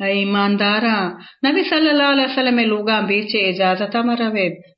اے ایماندارا نبی صلی اللہ علیہ وسلم لوگا بیچے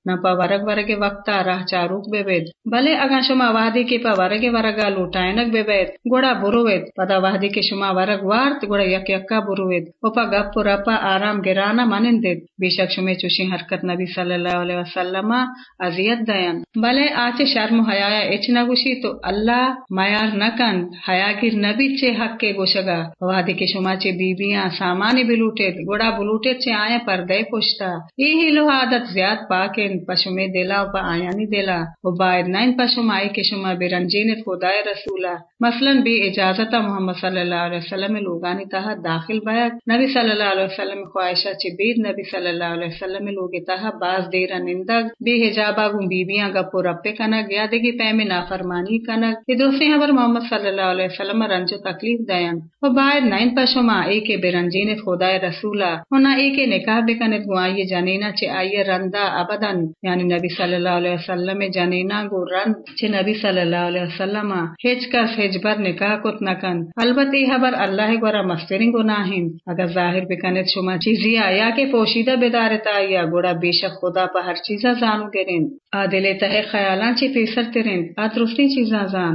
اجازت نہ پا ورگ ورگ وقتا راہ چاروک بید بلے اگا شما وحدی کے پا ورگ ورگا لوٹائنک بید گوڑا بروید پدا وحدی کے شما ورگ وارت گوڑا یک یکا بروید او پا گپ رپا آرام گرانا منندید بے شک شمی چوشی حرکت نبی صلی اللہ علیہ وسلم ازیت دین بلے آچے شرم و اچ نگوشی تو اللہ میار نکن حیا گیر نبی چے حق کے گوشگا۔ وحدی کے شما چے بیبیاں سامانی بلوٹید گوڑا بلوٹید چے آیا پردے پوشتا یہ لو عادت زیاد پاکیں پشومه دلا په آیانی دلا. او باید نین پشوم ای که شما به رنجینت خدای رسوله. مثلا بے اجازت محمد صلی اللہ علیہ وسلم لوگانی تحت داخل بیت نبی صلی اللہ علیہ وسلم خواہشہ چی بید نبی صلی اللہ علیہ وسلم لوگی تحت باز دیرا نندگ، بے حجابا گم بیبیاں گپو رپے کنگ یا دیگی پیمی نافرمانی کنگ۔ یہ دوسری حبر محمد صلی اللہ علیہ وسلم رنج و تکلیف دین و باید نائن پشما ای کے برنجین خدای رسولا ہونا ای کے نکاح بکنت گوائی جنینا چی آئی رندہ ابدن یعنی نبی صلی اللہ علیہ وسلم جنینا گو رن چھ نبی صلی اللہ علیہ وسلم ہیچ کس ہیچ اجبر نکاح کت نکن البت یہ خبر اللہ گورا مسترین گناہین اگر ظاہر بکنید شما چیزی آیا کہ پوشیدہ بدارت آیا گورا بیشک خدا پا ہر چیزا زانو گرین۔ آدل تہ خیالان چی پیسر ترین آدرستی چیزا زان۔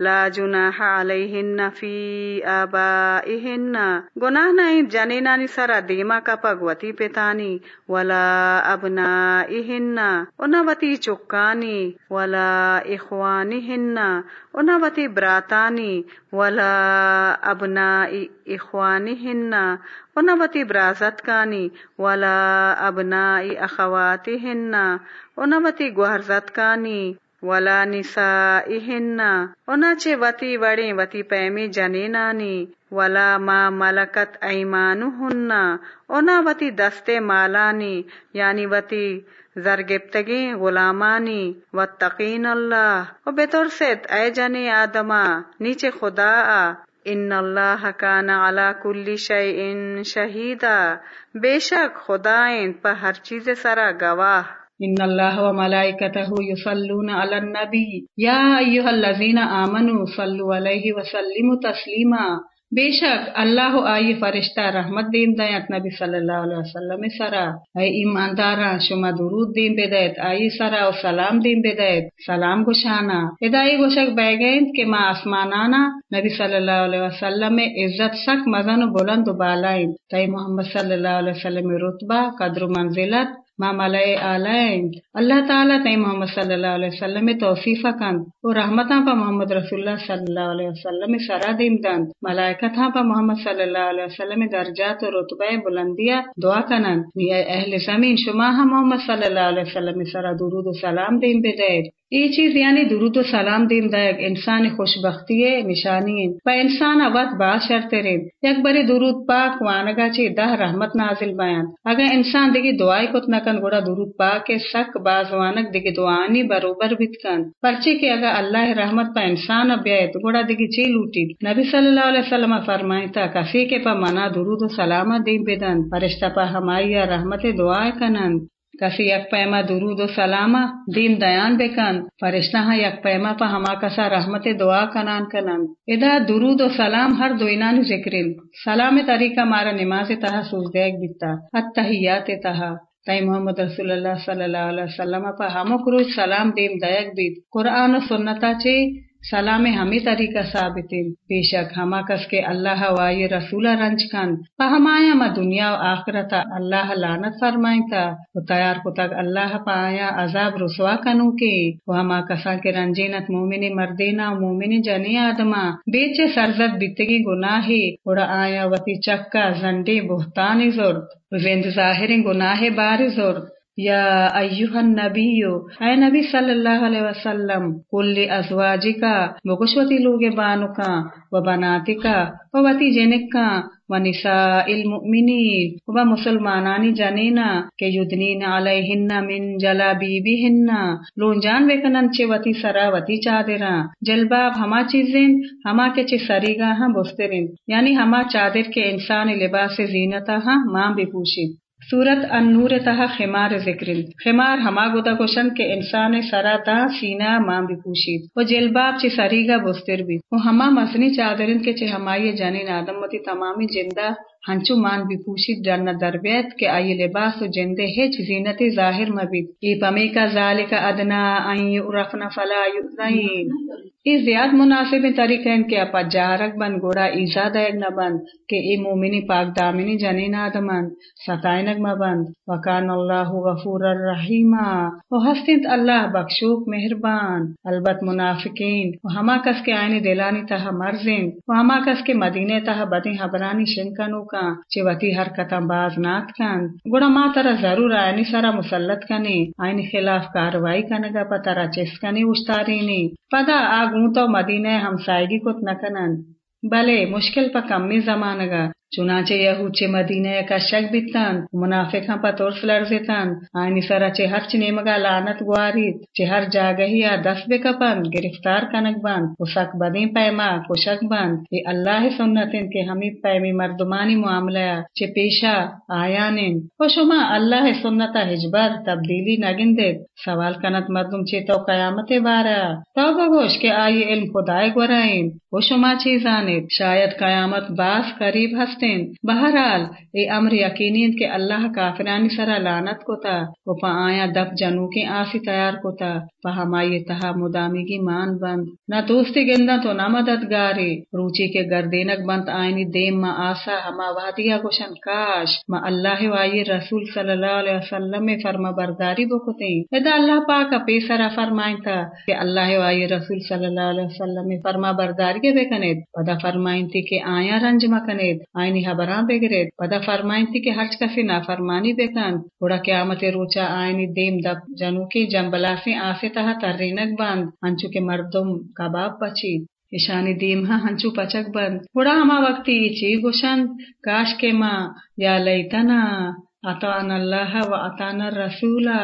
لا جناح علیہن فی آبائہن. گناہ نہیں جنینانی سرا دیما کا پگوتی پتانی ولا ابنائہن. انوتی چکانی. ولا اخوانہن. انوتی براتانی. ولا ابنائی اخوانہن. انوتی برازت کانی ولا ابنائی اخواتہن. انوتی گوہرزت کانی ولا نسائهن. اونچے وتی وڑیں وتی پیمی جنینانی. ولا ما ملکت ایمانهن. اونا وتی دستے مالانی. یعنی وتی زرگپتگی غلامانی. واتقین اللہ. و بترسد اے جنی آدما، نیچے خدا آ. ان اللہ کان علی کل شیء شہیدا. بے شک خدائیں پہ ہر چیز سرا گواہ. ان اللہ و ملائکتہ یصلون علی النبی یا ایہا الذین آمنوا صلوا علیہ وسلموا تسلیما بے شک اللہ آئی فرشتہ رحمت دین دیت نبی صلی اللہ علیہ وسلم سرا. اے ایماندارا، شما درود دین بدیت آئی سرا و سلام دین بدیت سلام گشانا ادائی گوشک بیگیند کہ ما آسمانانا نبی صلی اللہ علیہ وسلم عزت سک مزن و بلند و بالائند تائی محمد صلی اللہ علیہ وسلم رتبہ، قدر و منزلت ما ملائے آلائیں۔ اللہ تعالیٰ تئی محمد صلی اللہ علیہ وسلم توفیفہ کند و رحمتاں پا محمد رسول اللہ صلی اللہ علیہ وسلم سرا دیم دند ملائکتاں پا محمد صلی اللہ علیہ وسلم درجات و رتبہ بلندیا دعا کنند نی اہل زمین، شما ہم محمد صلی اللہ علیہ وسلم سرا درود و سلام دیم بدیر یہ چیز یعنی درود و سلام دین دائق انسان خوش بختی نشانی پا انسان اوت با شرط رین یک بری درود پاک وانگا چی دہ رحمت نازل بیان۔ اگر انسان دیگی دعائی کت گوڑا درود پاک سک باز وانگ دعانی بروبر بیت کن پرچے کہ اگر اللہ رحمت پا انسان بیت گوڑا دیگی چی لوٹی۔ نبی صلی اللہ علیہ وسلم فرمائی تا کسی کے پا منا درود و سلامت دین بدن پرشتہ پا ہمائی رحمت دعائے کنن۔ کسی یک پیما درود و سلامہ دین دیان بکن۔ فرشتہ ہاں یک پیما پا ہما کسا رحمت دعا کنان کنن۔ ادا درود و سلام ہر دوینان ذکرین۔ سلام طریقہ مارا نماز تہا سوزدیک بیتا۔ اتحیات تہا۔ تائی محمد رسول اللہ صلی اللہ علیہ وسلم پا ہمو کروج سلام دیم دایک بیت قرآن و سنتا چی سلام ہمیں طریقہ ثابت بے شک ہما کس کے اللہ وائی رسول رنج کن۔ ہمایا ما دنیا و آخرت اللہ لانت فرمائیں تھا تیار کو تک اللہ پایا عذاب رسوا کنو کے۔ وہ ہما کسا کے رنجینت مومن مردینا مومن جنی آدما۔ بیچ سرزد بیتگی گناہی۔ اڑا آیا وتی چکا زنڈی بہتانی زورد ویند ظاہر گناہ بار زورد یا ایوہ النبی اے نبی صلی اللہ علیہ وسلم کل ازواجکا بگشوتی لوگ بانکا و بناتکا، و وتی جنکا و نساء المؤمنین، و مسلمانانی جنینا، کہ یدنین علیہن من جلابیبہن، لون جان وکنن چے وتی سرا وتی چادرا، جلباب ہما چیزیں ہما کے چے سریگا ہاں بسترین یعنی ہما چادر کے انسان لباس زینتا ہاں ماں بھی پوشید سورت ان نور تہ خمار ذکر خمار ہما گودا گوشن کے انسان سرا تا سینا ماں بھی پوشید۔ وہ جلباب چی سریگا بستر بھی۔ وہ ہما مسنی چادرن کے چی ہمائی جانین آدم متی تمامی جندہ ہنچو مان بھی پوشید جن دربیت کے آئی لباس و جندے ہچ زینت ظاہر مبید۔ ای پمی کا ذالک ادنا این یعرفن فلا یؤذین۔ ای زیاد مناسب طریقہ ان کے اپا جارک بند، گوڑا ایزاد ایک نبند کہ ای مومنی پاک دامنی جنین آدمند ستائنگ مبند وکان اللہ غفور الرحیمہ و ہستند اللہ بخشوک مہربان۔ البت منافقین و ہما کس کے آئینی دلانی تہا مرزین و ہما کس کے مدینے تہا بدیں حبرانی شنکنو کا چے وتی حرکتاں باز نات کن. گوڑا ما ترا ضرور آئینی سارا مسلط کنی. آئینی خلاف کاروائی کنگا پا ترا چس کنی اشتارینی پدا آگوں تو مدینہ ہمسائگی کت نکنن. بلے مشکل پا کمی زمانگا چنانچہ یہود چے مدینہ کا شک بیتن منافق ہم پتورس لرزتن آئینی سرا چے ہر چنے مگا لانت گواریت چے ہر جاگہی یا دس بکپن گرفتار کنک بند اسک بدین پیما کشک بند۔ ای اللہ سنتن کے ہمیں پیمی مردمانی معاملہ چے پیشا آیانن و شما اللہ سنتا حجبر تبدیلی نگندت سوال کنت مردم چے تو قیامت بارا تو بگوش کے آئی علم خدای گورائن و شما چیزانت شاید قیامت باس قریب ہستے ہست بہرحال، اے امر یقینی کہ اللہ کافرانی سرا لانت کو تا وہ پا آیا دب جنو کے آسی تیار کو تا پا ہمائی تہا مدامی کی مان بند۔ نہ دوستی گندہ تو نہ مددگاری۔ روچی کے گردینک بند آئینی دیم ما آسا، ہما وحدیا گوشن کاش۔ ما اللہ و آئی رسول صلی اللہ علیہ وسلم میں فرما برداری بکتیں ادا اللہ پاک پیسرا فرمائن تھا کہ اللہ و آئی رسول صلی اللہ علیہ وسلم میں فرما برداری کے بے کنید پدا فرمائن تھی کہ آیا رنج مکنید۔ آئین آئینی حبران بگرید. پدا فرمائن تھی کہ ہر کسی نافرمانی بکن بڑا قیامت روچا آئینی دیم دب جنو کی جنبلاسی آسے تہا ترینک بند انچو کے مردم کباب پچید ایشانی دیم ہاں ہنچو پچک بند. بڑا ہما وقتی چی گوشند؟ کاش کے ماں یا لیتنا اتان اللہ و اتان الرسولہ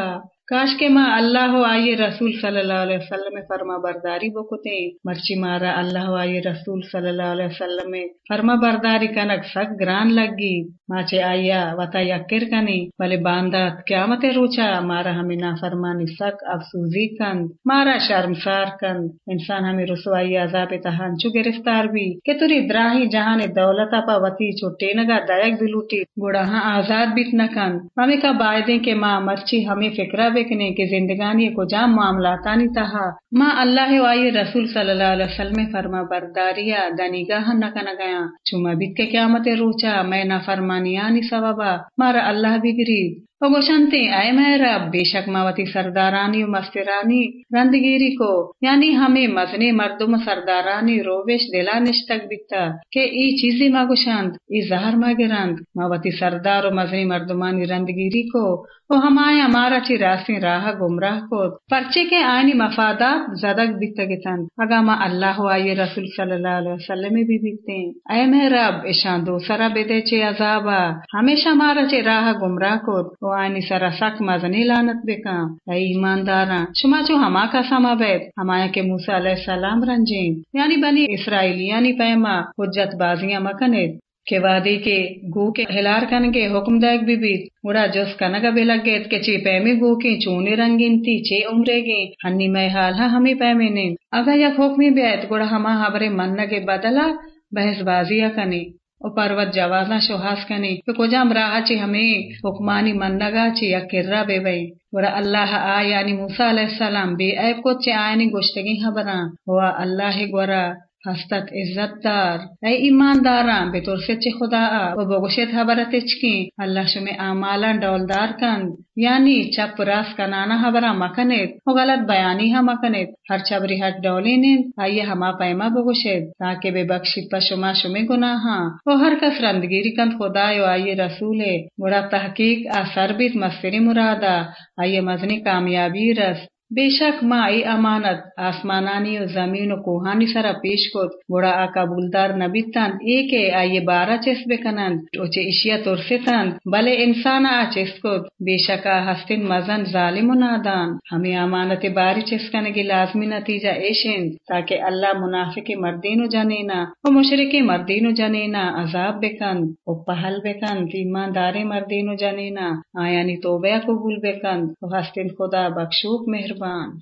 کاش کے ماں اللہ آئیے رسول صلی اللہ علیہ وسلم فرما برداری بکتے۔ مرچی مارا اللہ آئیے رسول صلی اللہ علیہ وسلم فرما برداری کنک سک گران لگی۔ ماچے آیا وطا یکر کنی۔ بلے باندات قیامت روچا۔ مارا ہمیں نافرمانی سک افسوزی کند۔ مارا شرمسار کند۔ انسان ہمیں رسوائی عذاب تہان چو گرفتار بھی۔ کہ تری دراہی جہان دولتا پا وطی چھوٹے نگا دائک بلوٹی گوڑا ہاں آزاد بیت نکن ہمیں کا بائدیں کہ ماں مرچی ہمیں فکرہ دیکھنے کے زندگانی کو جام معاملاتانی تہا۔ ماں اللہ وائی رسول صلی اللہ علیہ وسلم فرما برداریا دنی گاہ نکن گیا۔ چما بیت کے قیامت روچا میں نہ فرمانیانی سوابا مارا اللہ بگری و اے میرا بے شک ماوتی سردارانی و مسترانی رندگیری کو یعنی ہمیں مزنی مردم سردارانی روبش دلا نشتک بیتا کہ ای چیزی ما گوشند ای زہر ما گرند ماوتی سردار و مزنی مردمانی رندگیری کو وہ ہمایا مارا چی راسی راہ گمراہ کو پرچے کے آئینی مفادات زدک بیتا گتند اگا ما اللہ و آئی رسول صلی اللہ علیہ وسلم بھی بیتے اے میرا اشان دو سرا بیدے چے عذابا ہمیشہ مارا چے راہ گمراہ کو آئینی سرا سک مزنی لانت بکا اے ایمانداراں شما چو ہما کا سما بیت ہمایا کے موسیٰ علیہ السلام رنجین یعنی بنی اسرائیلی یعنی پیما حجت بازیاں مکنید کے وادی کے گو کے ہلار کن کے حکم دائک بھی بیت گڑا جس کنگا بھی لگ گیت کے چی پیمی گو کی چونی رنگین تی چی عمرے گی ہنی میں حال ہاں ہمیں پیمی نین اگا یک حکمی بیت گڑا ہما حبر منگے بدلا بحث بازیا کنی او پروت جوازا شوہاس کنی۔ کہ کجا مراہ چی ہمیں حکمانی من نگا چی یا کرا بے بئی ورا اللہ آ یعنی موسیٰ علیہ السلام بے عیب کو چی آئینی گوشتگی خبران ہوا اللہ گورا ہستت عزت دار اے ایمانداراں بے طور سے خدا آ و بگوشت حبرت چکی اللہ شمی آمالا ڈولدار کن یعنی چپ راس کنانا حبرا مکنیت و غلط بیانی ہم مکنیت ہر چبری ہٹ ڈولی نیند آئیے ہما پیما بگوشت تاکہ بے بخشی پا شما شمی گناہاں و ہر کس رندگیری کند خدا و آئیے رسولے گوڑا تحقیق آثر بیت مستری مرادا آئیے مزنی کامیابی رس بے شک ما ای امانت، آسمانانی و زمین و کوہانی سرا پیش کت. گوڑا آ قبولدار نبیتند ای کے آئیے بارا چس بکنند اوچے اشیا ترستند. بلے انسان آ چس کت. بے شک آ ہستن مزن ظالم و نادان. ہمیں امانت باری چسکنگی لازمی نتیجہ ایشند تاکہ اللہ منافق مردین و جنینا و مشرق مردین و جنینا عذاب بکند و پہل بکند ایماندار مردین و جنینا. آیانی توبہ قبول بکند و ہستن خدا بخشوک مہربان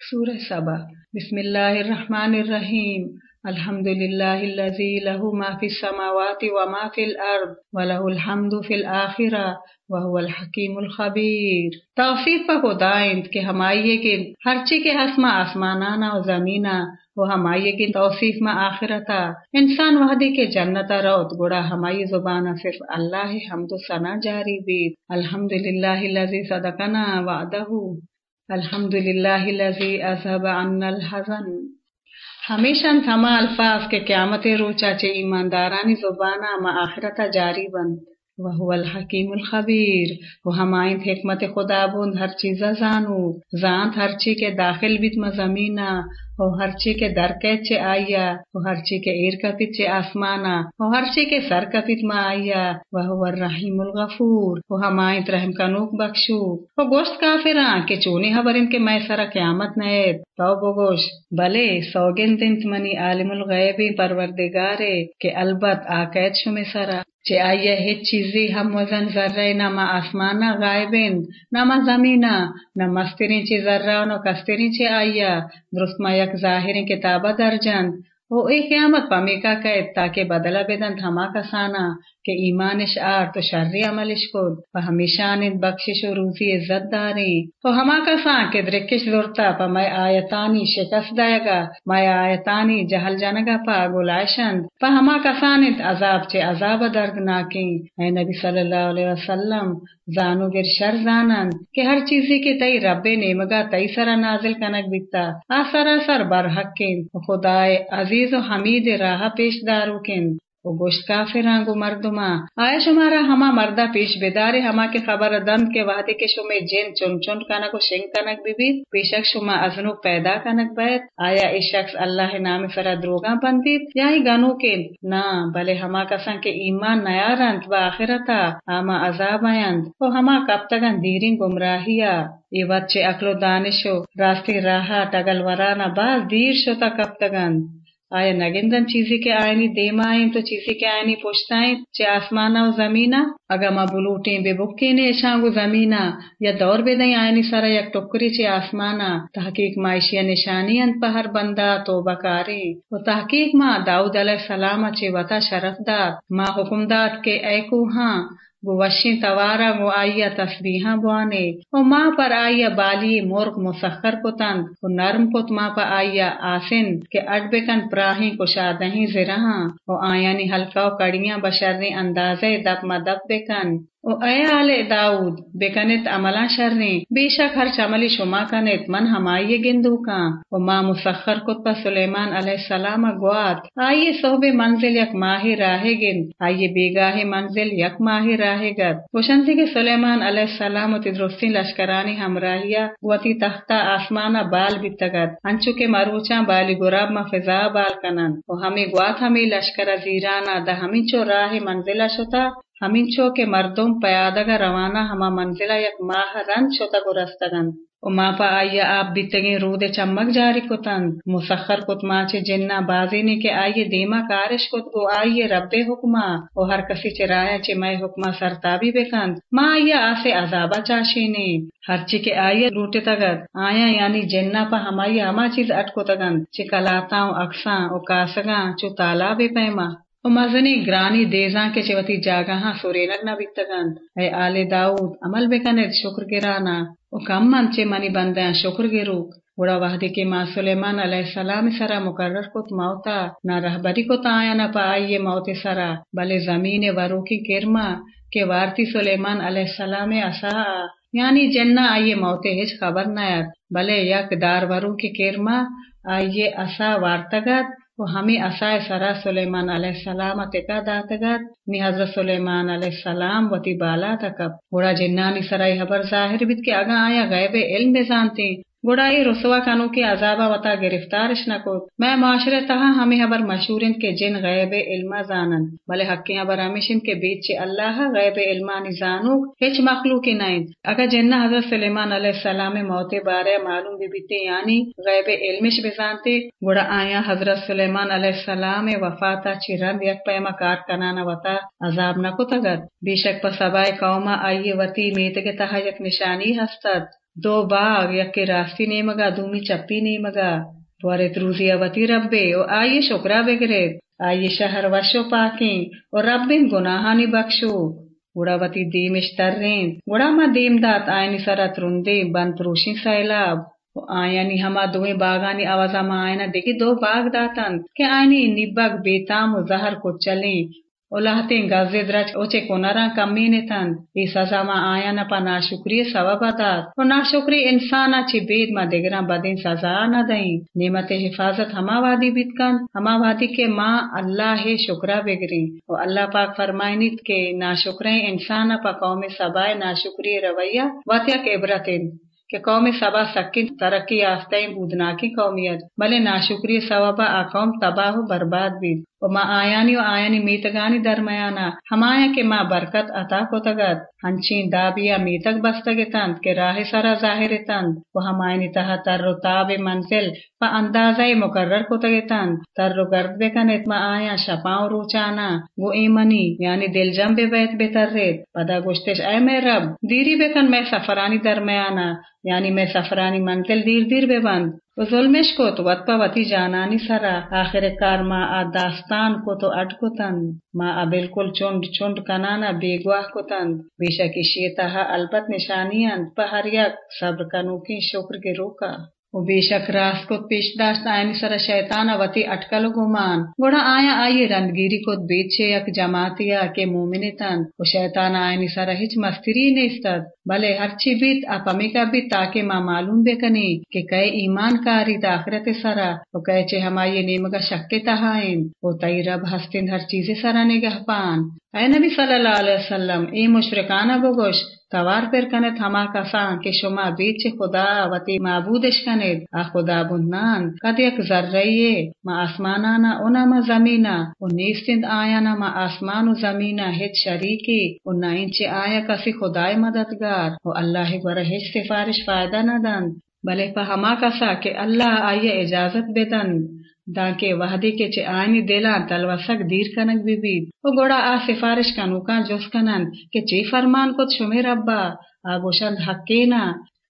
سورہ سبا. بسم اللہ الرحمن الرحیم الحمد لله الذي له ما في السماوات وما في الأرض وله الحمد في الآخرة وهو الحكيم الخبير. توصیف پا خدایند کہ ہمائیے کے ہر چی کے حسما آسمانانا و زمینہ وہ ہمائیے کی توصیف ما آخرتا. انسان وحدی کے جنتا روت گڑا ہمائی زبانہ صرف اللہ حمد و ثنا جاری بید الحمد للہ الذي صدقنا وعدہ. الحمد لله الذي اذهب عنا الحزن همیشه همه الفاظ که قیامت رو چاچه ایماندارانی زبانه ما آخرت جاری بند وہ الحکیم الخبیر۔ وہ ہمائن حکمت خدا بند ہر چیز زانو۔ زانت ہر چی کے داخل بیت مزمینہ وہ ہر چی کے در چے آیا وہ ہر چی کے ایر کپت چے آسمانا وہ ہر چی کے سر کپت ما آیا وہ الرحیم الغفور۔ وہ ہمائن رحم کنوک بخشو۔ وہ گوشت کافران کے چونی حبرن کے میں سر قیامت نیت۔ تو بگوش بلے سوگن دنت منی عالم الغیبی پروردگارے، کہ البت آقید شمی سرا چه آیا هیچ چیزی هم وزن ذره نما آسمانا غایبین نما زمینا نمسترین چی ذره و نکسترین چی آیا درست ما یک ظاهرین کتابه درجند و ای قیامت پامیکا کہت تاکہ بدلہ بدن ہما کسانا۔ کہ ایمانش آر تو شرری عملش کد و ہمیشان بخشش و روزی عزت داری۔ تو ہما کسان کہ درکش زورتا پا میں آیتانی شکست دائے گا آیتانی جہل جنگا پا گلائشند۔ پا ہما کسان عذاب چے عذاب دردناکی اے نبی صلی اللہ علیہ وسلم، زانو گر شر زانند، کہ ہر چیزی کے تئی رب نیمگا تئی سرا نازل کنک بیتا۔ آ سراسر برحق کن، خدائے عزیز و حمید راہ پیش دارو کن۔ او گوشت کافران گو مردما آیا شمارا ہما مردہ پیش بیدارے ہما کے خبر دند کے وحدے کے شما جن چن چن کنک و شنگ کنک بی بید پیشک شما ازنو پیدا کنک بیت آیا ای شخص اللہ نام فرا دروگاں بندید یا ہی گنو کے؟ نا، بلے ہما کسان کے ایمان نیارند و آخرتا آما عذاب آیند۔ و ہما کب تگن دیرین گمراہیا ای وچے اکلو دانشو راستی راہا ٹگل ورانا باز دیر شو تا کب تگن آیا نگندن چیزی کے آئینی دیم آئین تو چیزی کے آئینی پوچھتائیں چے آسمانا و زمینہ اگا ما بلوٹیں بے بکینے شانگو زمینہ یا دور بے دیں آئینی سارا یک ٹکری چے آسمانا تحقیق معاشی نشانی انت پہر بندہ تو بکاری و تحقیق ما داود علیہ السلام چے وطا شرف داد۔ ما حکم داد کے اے کوہاں گو وشی توارا گو آئیا تسبیحاں بوانے او ماں پر آئیا بالی مرغ مسخر کتند و نرم کت ماں پر آئیا آسن کے اڈ بکن پراہی کشادہی زرہاں۔ و آیانی حلقہ و کڑیاں بشرنی اندازے دپ مدب بکن۔ او اے آل داود بکنت عملا شرنی بے شک ہر چملی شما کنت من ہمائی گندو کان و ما مسخر کت پا سلیمان علیہ السلام گوات آئیے صحب منزل یک ماہی راہ گند آئیے بیگاہ منزل یک ماہی راہ گد وشنزی کے سلیمان علیہ السلام و تدرستین لشکرانی ہمراہیا وتی تختہ آسمانا بال بیتگد انچو کے مروچاں بالی گراب ما فضا بال کنن و ہمیں گوات ہمیں لشکر زیرانا دا ہمیں چو راہ منزلہ شتا ہمین چو کے مردم پیادگا روانہ ہما منزلہ یک ماہ رن شتا گرستگن۔ و ما پا آئیا آپ بیتگیں رود چمک جاری کتن۔ مسخر کت ماچے جنہ بازینے کے آئیے دیما کارش کت گو آئیے رب حکمہ۔ و ہر کسی چرایا چے میں حکمہ سرتابی بکند ما آئیا آسے عذابہ چاشینے۔ ہر چی کے آئیے روٹے تگد آیا یعنی جنہ پا ہمائی ہما چیز اٹکو تگند چے کلاتاں و اکساں و کاسگاں چو تالاب پیما۔ مزنی گرانی دیزاں کے چوتی جاگہاں سورینک نہ بیتگند اے آل داود عمل بکنید شکر گرانا۔ و کم من چے منی بندیاں شکر گروک۔ وڑا وحدی کے ماں سلیمان علیہ السلام سرا مقرر کت موتا۔ نہ رہبری کو آیا نہ پا آئیے موت سرا۔ بلے زمین ورو کی کرما کے وارتی سلیمان علیہ السلام اصا یعنی جنہ آئیے موت ہج خبر نہ بلے یک دار ورو کی کرما آئیے اصا وارتگت و ہمیں اسائے سرا سلیمان علیہ السلام تکا داتگت نی حضرت سلیمان علیہ السلام وتی بالا تکب۔ گوڑا جنانی سرائی حبر ظاہر بیت کے اگا آیا غیب علم بزانتی گوڑائی رسوا کنو کی عذابہ وطا گرفتارش نکو میں معاشرے تہا ہمیں حبر مشہورن کے جن غیب علما زانن، بلے حقی حبر ہمیشن کے بیچ چے اللہ غیب علمانی زانو ہچ مخلوقی نائن اگر جنہ حضرت سلیمان علیہ السلام موت بارے معلوم بھی بیتے یعنی غیب علمش بزانتے گوڑا آیا حضرت سلیمان علیہ السلام وفاتا چی رند یک پیما کار کنانا وطا عذاب نکو تگد بیشک پا سبائے قوما آئیے وطی میتگ تہا یک نشانی ہستد۔ دو باغ یک راستی نیمگا دومی چپی نیمگا توارت روزی وتی ربے، او آئیے شکرا بگرید آئیے شہر وشو پاکیں اور رب گناہانی بخشو۔ گوڑا وتی دیمش ترین گوڑا ما دیم دات آئینی سرت رندے بند روشی سیلاب۔ آئینی ہما دوئے باغانی آوازا ما آئینا دیکھی، دو باغ داتن کہ آئینی نبگ بیتام و زہر کو چلیں۔ اولہتیں گازے درچ اوچے کنارا کمین تن ای سزا آیا نا ناشکری سبب داد و ناشکری انسانا چی بید ما بدین سزا نہ دیں نعمت حفاظت ہما وادی بیت کن ہما وادی کے ما اللہ شکرہ بگری و اللہ پاک فرمائنیت کے ناشکریں انسانا پا قوم سبائے ناشکری رویہ واتیا کے عبرتیں کہ قوم سبا سکن ترقی یافتہ بودنا کی قومیت بلے ناشکری سببا آ قوم تباہ و برباد بھی و ما آیانی و آیانی میتگانی درمیانا ہمایا کے ما برکت عطا کو تگت ہنچین دابیا میتگ بستگ تند کے راہ سرا ظاہر تند و ہمائنی تہا تر و تاب منزل پا اندازہ مقرر کو تگ تند تر و گرد بکنت ما آیا شپاؤں روچانا۔ گو ایمنی یعنی دل جم بے بیت بہتر ریت پدا گشتش اے میں رب، دیری بکن میں سفرانی درمیانا یعنی میں سفرانی منزل دیر دیر بے بند و ظلمش کو تو وطپا وطی جانانی سرا. آخر کار ما آ داستان کو تو اٹ کو تند. ما آ بالکل چونڈ چونڈ کنانا بے گواہ کو تند. بے شکی اشیتا البت نشانی انت ہر یک صبر کنوکی شکر کے روکا و بے شک راست کو پیش داشت آئینی سر شیطان وتی اٹکل گمان۔ گوڑا آیا آئی رندگیری کو بیچے یک جماعتیا کے مومن تن۔ و شیطان آئینی سر ہچ مستری نیستد۔ بلے ہر چی بیت اپمی کا بیت تاکہ ما معلوم بے کنی کہ کئے ایمان کاری داخرت سرا۔ و کئے چے ہمائی نیمگا شک تہائن و تئی رب ہستن ہر چیز سرا نگہ پان۔ ای نبی صلی الله علیه وسلم ای مشرکان بگوش توار پر کنید همه کسان که شما بیچ خدا و تی معبودش کنید. و خدا بندنان قد یک ذره ما آسمانانا اونا ما زمینا و نیستند آیانا ما آسمان و زمینا هیچ شریکی. و نه آیا کسی خدای مددگار. و الله بر هیچ سفارش فایده ندند بله په همه کسا که الله آیه اجازت بدن. داکہ وحدی کے چے آئینی دیلا تلوسک دیر کنک بی بید و گوڑا آ سفارش کنوکا جس کنن کہ چی فرمان کت شمی ربا آگوشند حقینا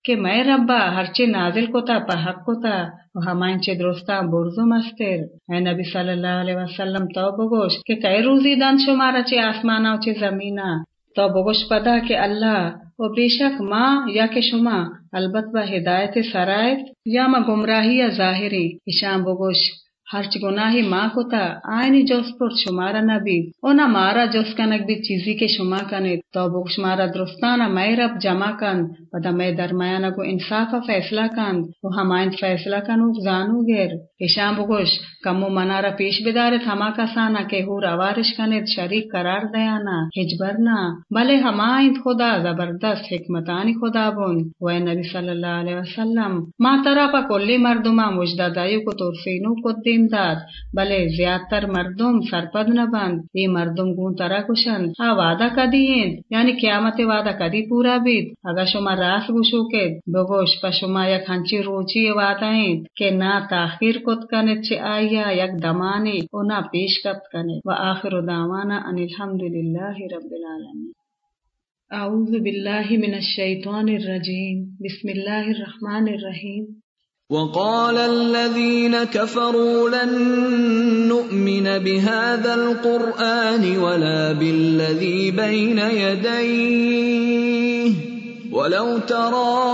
کہ میں ربا ہرچے نازل کتا پا حق کتا و ہمائن چے درستا برزو مستر اے نبی صلی اللہ علیہ وسلم تو بگوش کہ کئی روزی دن شمارا چے آسمانا و چے زمینا تو بگوش پدا کہ اللہ و بے شک ماں یا کہ شما البت با ہدایت سرائت یا ما گمراہی یا ظاہری اشام بگوش ہرچ گناہی ماں کو تا آئینی جوس پر شمارا نبی اونا مارا جوس کنک بھی چیزی کے شما کنید تو بک شمارا درستانا میں رب جمع کند پدا میں درمیانا کو انصافا فیصلہ کند و ہمائن فیصلہ کنو زانو گیر اشام بگوش کمو منارا پیش بدارت ہما کسانا کہ ہو روارش کنید شریک قرار دیانا ہجبرنا بلے ہمائن خدا زبردست حکمتانی خدا بون و نبی صلی اللہ علیہ وسلم ما ترا پا کلی مردما مجدہ دائیو کو تورسینو کو دی داد بلے زیادہ تر مردم سرپد نہ بند یہ مردم گون ترا کشن ہاں وعدہ کدی ہیں یعنی قیامت وعدہ کدی پورا بیت اگر شما راس گوشو کے بگوش پا شما یک ہنچی روچی وعدہ ہیں کہ نہ تاخیر کت کنے چھ آیا یک دمانی و نہ پیش کت کنے و آخر دعوانا ان الحمدللہ رب العالمین اعوذ باللہ من الشیطان الرجیم بسم اللہ الرحمن الرحیم وقال الذين كفروا لن نؤمن بهذا القرآن ولا بالذي بين يديه. ولو ترى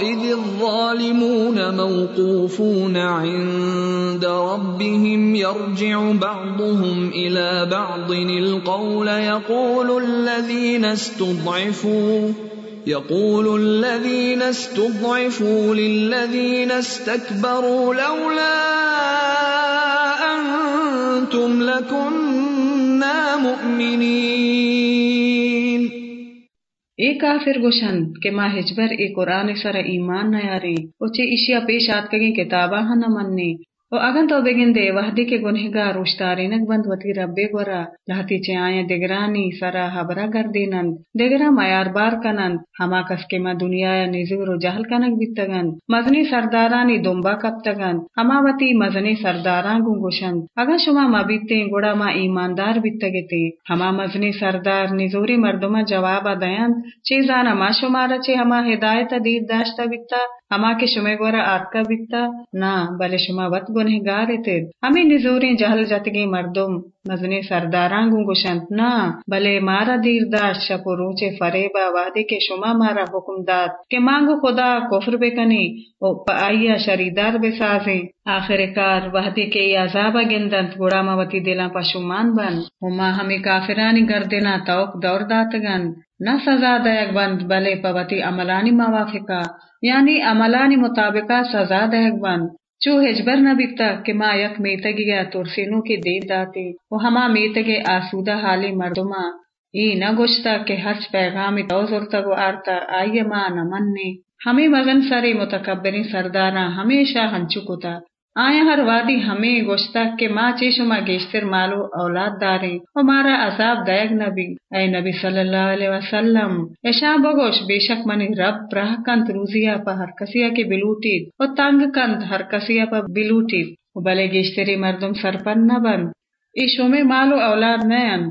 إذ الظالمون موقوفون عند ربهم يرجع بعضهم إلى بعض القول يقول الذين استضعفوا يقول الذين استضعفوا للذين استكبروا لولا أنتم لكنا مؤمنين. اے کافر گوشن کہ ما ہجبر اے قرآن سر ایمان نہ یاری اشیا پیش آت کگیں کتابہ نہ مننے و اگن تو بگن دے وحدی کے گنہگار روشتارینک بند وتی ربے گورا، لہتی چے آئیں دگرانی، سرا حبرا گردینند دگرا معیار بار کنند. ہما کس کے ما دنیا نزور و جہل کنک بیتگند. مزنی سردارانی دنبا کپتگند. ہما وتی مزنی سرداران گنگوشند. اگر شما ما بیتے، گوڑا ما ایماندار بیتگتے. ہما مزنی سردار نزوری مردما جواب دیند چیزانا ما شمارا چے ہما ہدایت دید داشتا بیتا؟ ہما کے شمع گورا آت کا بکتا نہ بلے شما وط گنہ گارے تید ہمیں نزوریں جہل جتگی مردم، مزنی سرداران نہ بلے مارا دیر داشت شپ و روچے فریبا وحدے کے شما مارا حکم داد۔ کہ مانگو خدا کفر بے بکنی او پا آئیا شریدار بسازیں آخر کار وحدے کے عذابا گندند گوڑا موتی دلاں پشومان بن ہما ہمیں کافرانی گردنا توق دور داتگن۔ نہ سزا دیگ بند، بلے پوتی عملانی موافقہ۔ یعنی عملان مطابقہ سزا دیگ بند چو ہجبر نہ بکتا کہ ما یک میتگی ترسینو کے دید داتے۔ وہ ہما میتگے آسودہ حالی مردما۔ ای نہ گشتا کہ ہرچ پیغام توزرتا گو آرتا آئیے ما نہ مننے۔ ہمیں مغن سرے متکبرین سرداراں ہمیشہ ہنچو کتا آیا ہر وادی ہمیں گوشتا کہ ماں چیشما گیشتر مالو اولاد داریں مارا عذاب دیگ نبی، اے نبی صلی اللہ علیہ وسلم۔ ایشا بگوش، بے شک منی رب براہ کنت روزیا پا ہر کسیا کے بلوٹید و تنگ کنت ہر کسیا پا بلوٹید و بلے گیشتری مردم سرپن نہ بند ای شومی مالو اولاد نیند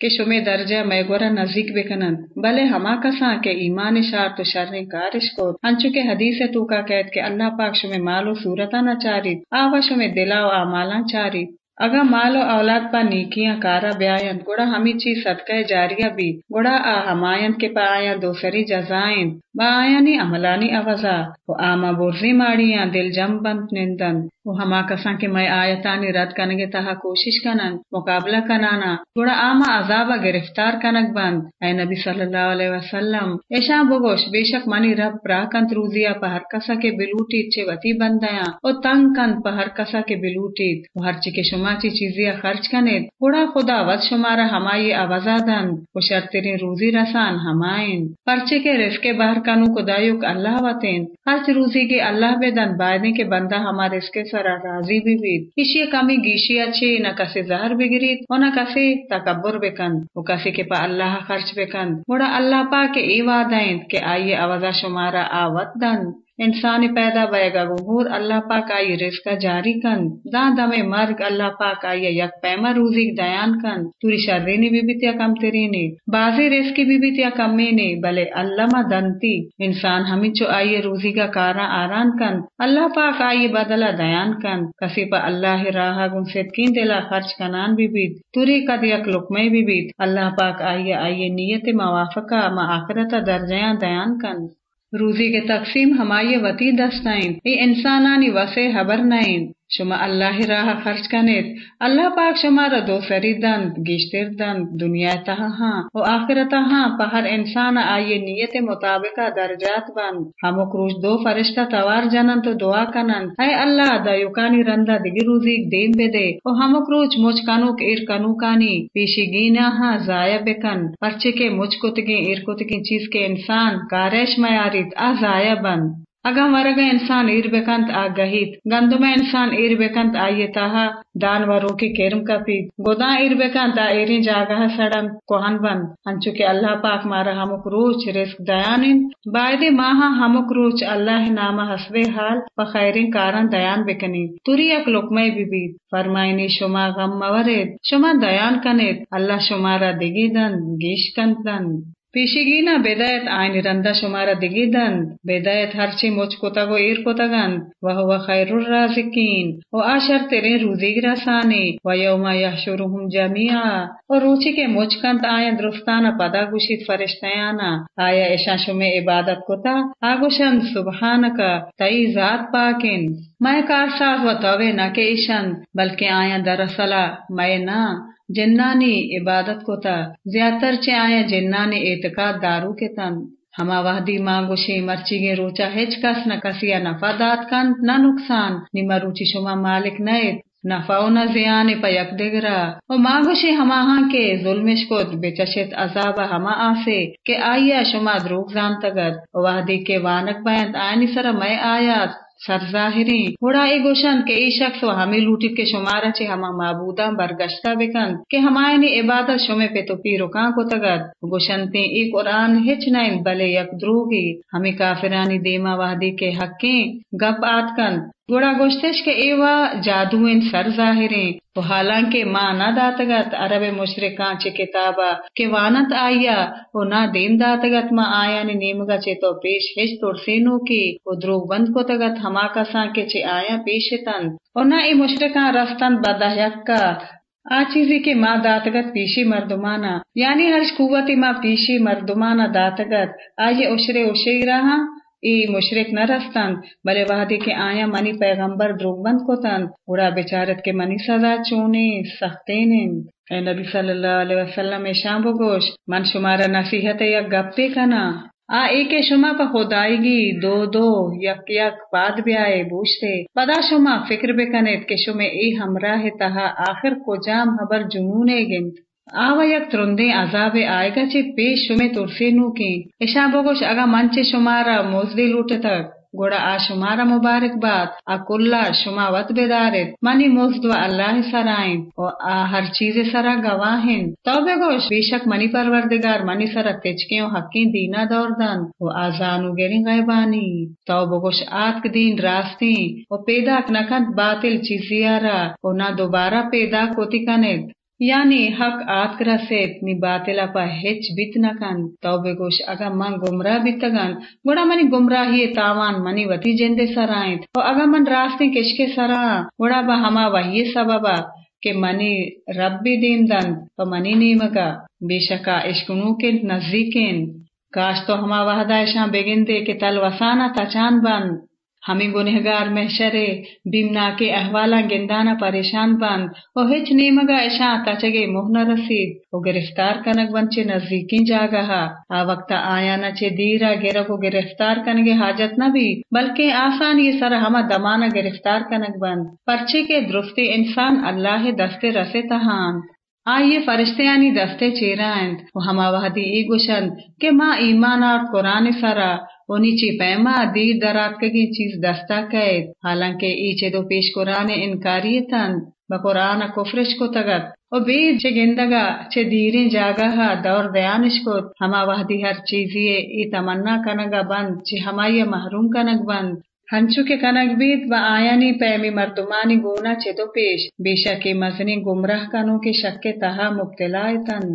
کہ شمی درجہ میں گورا نزدیک بکنند بلے ہما کساں کے ایمان شار تو شر کارش کو انچو کے حدیث تو کا قید کہ اللہ پاک شمی مالو صورتا نہ چارید۔ آوا شمی دلا و آمالا چارید۔ اگا مال و اولاد پا نیکیاں کارا بیائن گوڑا ہمی چیز صدقہ جاریہ بھی گوڑا آ ہمائن کے پا آیا دوسری جزائن، با آیانی عملانی اوزا و آما برزی ماڑیاں، دل جم بند نندن و ہما کسان کے میں آیتانی رد کنگے تہا کوشش کنن، مقابلہ کنانا، گوڑا آما عذابا گرفتار کنگ بند، اے نبی صلی اللہ علیہ وسلم ایشان بگوش، بے شک منی رب پراکنت روزیا پا ہر کسا کے بلوٹی چھے وطی بندیاں و تنگ کن پا ہر کسا کے بلوٹی و ہر چی کے شما چی چیزیا خرچ کنید. گوڑا خدا ود شمارا ہمائی آوازادن و شرطرین روزی رسان ہمائن پرچے کے رزق باہر کنو کدایوک اللہ وطین. ہرچ روزی کے اللہ بدن بائدیں کے بندہ ہمارے رزق سرا راضی بھی بید اسی کمی گیشی اچھے نہ کسی زہر بگرید و نہ کسی تکبر بکن. و کسی کے پا اللہ خرچ بکن. گوڑا اللہ پا کے ای وعدائن کہ آئیے آوازا شمارا آوت دن. انسانی پیدا بے گا۔ گہور اللہ پاک آئی رزق جاری کن۔ دان دم مرگ اللہ پاک آئی یک پیما روزی دیان کن۔ توری شرینی بی بیتیا کم ترینی بازی رزقی بی بیتیا کم مینی بلے اللہ ما دنتی۔ انسان ہمیں چو آئی روزی کا کارا آران کن۔ اللہ پاک آئی بدلا دیان کن۔ کسی پا اللہ راہ گن صدقین دلا خرچ کنان بی بیت۔ توری قد یک لکمے بی بیت۔ اللہ پاک آئی آئی نیت موافقہ، ما آخرت درجیاں دیان کن۔ روزی کے تقسیم ہمائی وتی دستائیں۔ ای انسانانی وسے حبر نائیں۔ شما اللہ راہ خرچ کنید. اللہ پاک شما را دو سری دند گیشتر دند دنیا تہا ہاں و آخرت ہاں پہر انسان آئیے نیت مطابق درجات بند. ہمو کروش دو فرشتہ توار جنن تو دعا کنن. اے اللہ، دا یوکانی رندہ دگی روزی دیم بے دے و ہمو کروچ مجھ کنو کے ایر کنو کانی. پیشی گینا ہاں ضائع بکن. پرچے کے مجھ کتگی ایر کتگی چیز کے انسان، کاریش میاریت، آ ضائع بند. اگا ورگا انسان ایر بکنت آگہیت گندم انسان ایر بکنت آئیے تاہا دان ورو کی کرم کپی گودا ایر بکنت آ ایرین جاگہ سڑن کوہن بند۔ ہنچو کہ اللہ پاک مارا ہمک روچ، رزق دیانین۔ بائدی ماہا ہمک روچ، اللہ نامہ حسب حال و خیرین کارن دیان بکنی توری اک لکمے بی بید فرمائنی شما غم مورید، شما دیان کنید۔ اللہ شمارا دگی دن گیش کنت دن پیشگینا بدایت آئین رندا شمارا دگی دن بدایت ہرچی مچ کوتا گو ایر کوتا گن و خیر الرازقین و آشر تیرے روزی رسانی و یوم یحشرهم جميعا و روچی کے مچ کنت آئین درستانا پدا گوشید فرشتیانا آیا ایشا شمی عبادت کوتا آگوشن سبحانکا تئی ذات پاکن میں کارساز و توے نہ کہ ایشن بلکہ آیا دراصلہ میں نہ جنانی عبادت کو تا۔ زیادہ چے آیا جنانی اعتقاد دارو کے تن۔ ہما وحدی ماں گوشی مرچی گے روچا ہچ کس نہ کسیا نفع دات کن۔ نہ نقصان۔ نما روچی شما مالک نیت نفع و نہ زیان پا یک دگرا و ماں گوشی ہما ہاں کے ظلمش کو بچشت عذاب ہما آسے۔ کہ آیا شما دروگ زان تگد وحدی کے وانک بیند آئینی سر میں آیات۔ سر ظاہری۔ ای اے گوشن کہ ای شخص و ہمیں لوٹی کے شمارا چه ہما معبودان برگشتہ بکن، کہ ہمائنی یعنی عبادت شمے پہ تو پی رکان کو تگد۔ گوشن تے ای قرآن ہچ نائن بلے یک دروگی ہمیں کافرانی دیما وحدی کے حقیں گپ آت کن۔ گوڑا گوشتش کے ایوا جادوین سر ظاہریں تو حالانکہ ماں نہ داتگت، عرب مشرکان چے کتابا کہ وانت آیا وہ نہ دیم داتگت ماں آیا نی نیمگا چے تو پیش ہچ ترسینو کی۔ وہ دروگ بند کو تگت ہما کسان کے چے آیا پیشتن اور نہ ای مشرکان رستن بدہ یکا آ چیزی کے ماں داتگت پیشی مردمانا۔ یعنی ہرش قوتی ماں پیشی مردمانا داتگت۔ آئیے اشرے اشے رہا ای مشرک نہ رستند بلے وحدی کے آیا منی پیغمبر دروگ بند کو تن اڑا بیچارت کے منی سزا چونے سختین اے نبی صلی اللہ علیہ وسلم شام بگوش، من شمارا نصیحت یک گپتے کنا۔ آ، ایک شما پا خدائی گی، دو دو، یک یک پاد بیائے، بوشتے۔ پدا شما فکر بکنید کہ شما ای ہمراہ تہا، آخر کو جام حبر جنونے گنت آوا یک ترندے عذاب آئے گا چے پیش شمے ترسی نو کی اشا بگوش اگا منچے شمارا موزدی لوٹ تک گوڑا آ شمارا مبارک بات آ کلا شما وط بیدارت منی موزد و اللہ سرائن و آ ہر چیز سرا گواہن تو بگوش بیشک منی پروردگار منی سرا تچکیوں حقین دینا دور دن و آزانو گرین غیبانی تو بگوش آتک دین راستین و پیدا کنکند باطل چیزیارا و نا دوبارہ پیدا کوتی کند یعنی حق آت کرسیت نی باطلا پا ہچ بیت نکن تو بگوش اگا من گمراہ بیتگن گوڑا منی گمراہی تاوان منی وتی جندے سرائیں و اگا من راستے کشکے سرا۔ گوڑا با ہما وحی سببا کہ منی رب بھی دیم دن و منی نیمگا بے شکا اشکنو کے نزدیکین کاش تو ہما وحدہ اشاں بگن دے کہ تل وسانا تچان بند ہمیں گنہگار محشرے بیمنا کے احوالا گندانا پریشان بند، او ہچ نیمگا اشاں تچگے مہنا رسید، او گرفتار کنگ ونچے نزدیکی جاگہا۔ آ وقتا آیا نہ چے دیرا گرگو گرفتار کنگے حاجت نہ بھی، بلکہ آسان یہ سر ہما دمانا گرفتار کنگ بند۔ پرچے کے درستی انسان اللہ دستے رسے تہان۔ آئیے فرشتیانی دستے چیرائند و ہما وحدی ای گوشند، کہ ما ایمان اور قرآن سرا نیچی پیما دیر درات کگی چیز دستا قید حالانکہ ایچے دو پیش قرآن انکاری تن، با قرآن کفرش کو تگت او بیر چے گندگا، چے دیرین جاگا دور دیانش کو ہما وحدی ہر چیزی ای تمنا کنگا بند، چے ہمائی محروم کنگ بند۔ ہنچو کے کنگ بیت با آیانی پیمی مردمانی گونا چے پیش بے شک مزنی گمراہ کنو کے شک تہا مبتلا تن